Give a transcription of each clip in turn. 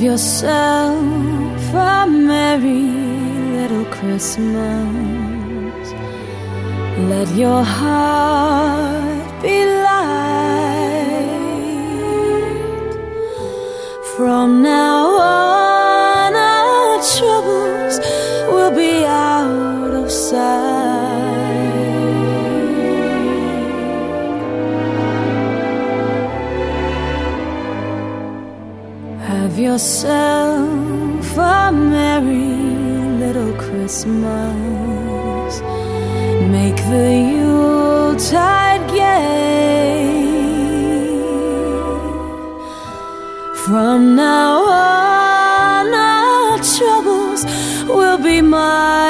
Have yourself a merry little Christmas. Let your heart Have yourself a merry little Christmas. Make the Yuletide gay. From now on, our troubles will be miles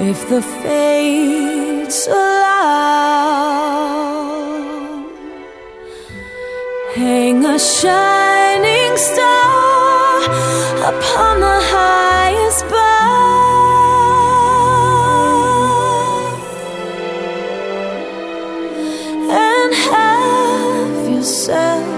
If the fates allow, hang a shining star upon the highest bough and have yourself